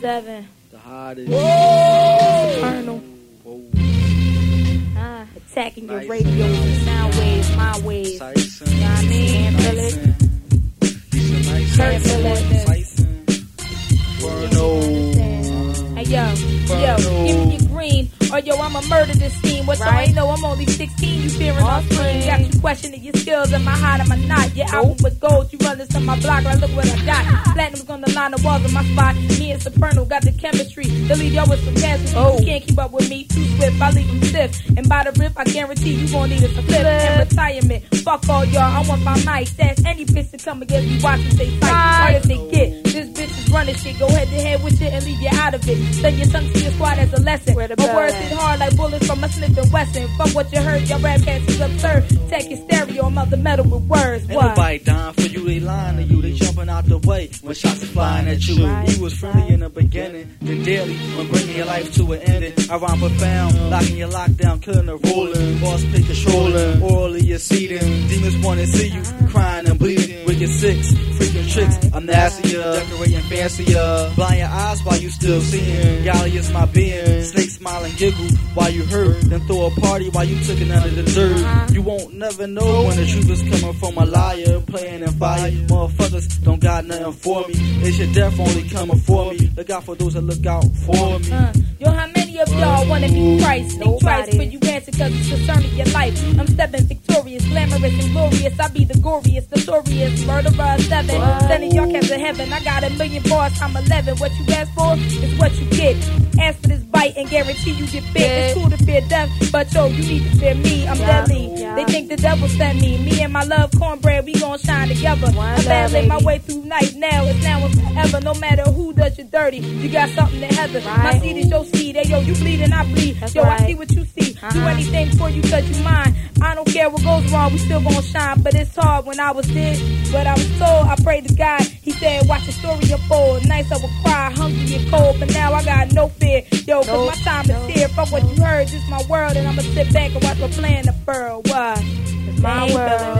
seven. The hottest. Eternal. Whoa. Ah, attacking your Nice. radios and sound waves, my waves. Tyson. You know what I mean? Can't feel it. Tyson. Lisa Nice. Can't feel it. Tyson. Hey yo, yo, give me your green, or yo, I'ma murder this scene. What y'all Right. ain't know, I'm only 16, you fearing my screen. Got you questioning your skills, am I hot, am I not? Your album was gold, you run this on my block, right, look what I got. Platinum's on the line, the walls of my spot. Me and Supernal got the chemistry, the lead yo with some casualty. Oh. You can't keep up with me, too swift, I leave them stiff. And by the rip, I guarantee you gon' need a flip and retirement. Fuck all y'all, I want my night. That's any bitch to come against me, watch and stay tight. Hard as they get, this bitch is running shit, go head to head with and leave you out of it. Send your tongue to your squad as a lesson. Where the My bell words hit hard like bullets from a Smith and Wesson. Fuck what you heard, your rap cast is absurd. Take your stereo, I'm out the metal with words. Ain't What? nobody dying for you, they lying to you, they jumping out the way when shots are flying at you. Right, You was friendly in the beginning, then daily when bringing your life to an ending. I rhyme profound, locking your lockdown, killing the rolling, boss play controlling, orally you're seating. Demons wanna see you crying and bleeding your six freaking tricks. I'm nastier, decorating fancier, blind your eyes while you still seeing. Galley is my being, snake smile and giggle while you hurt, then throw a party while you took the dirt. Uh-huh. You won't never know when the truth is coming from a liar, playing in fire. Motherfuckers don't got nothing for me. It's your death only coming for me. Look out for those that look out for me. Uh, Yo, how many of y'all wanna be mm-hmm. Christ? Think twice for you answer cause it's concerning your life. I'm stepping victorious, glamorous and glorious. I be the glorious, notorious murderer seven. Sending y'all cats to heaven. I got a million bars, I'm 11. What you ask for is what you get. Ask for this bite and guarantee you get bit. It's cool to fear death, but yo, you need to fear me. I'm Yeah, deadly. yeah. They think the devil sent me. Me and my love cornbread, we gon' shine together. One I battle love, my way through night now. It's now and forever. No matter who you dirty, you got something to heather. My Right. seed is your seed. Hey, yo, you bleed and I bleed. That's yo, I see what you see. Do Uh-huh. anything for you cause you mine. I don't care what goes wrong, we still gon' shine. But it's hard when I was dead. But I was told, I prayed to God. He said, watch the story unfold. Nights I would cry, hungry and cold. But now I got no fear. Yo, cause my time is here. Fuck what you heard, this my world. And I'ma sit back and watch my plan unfurl. What? It's my world.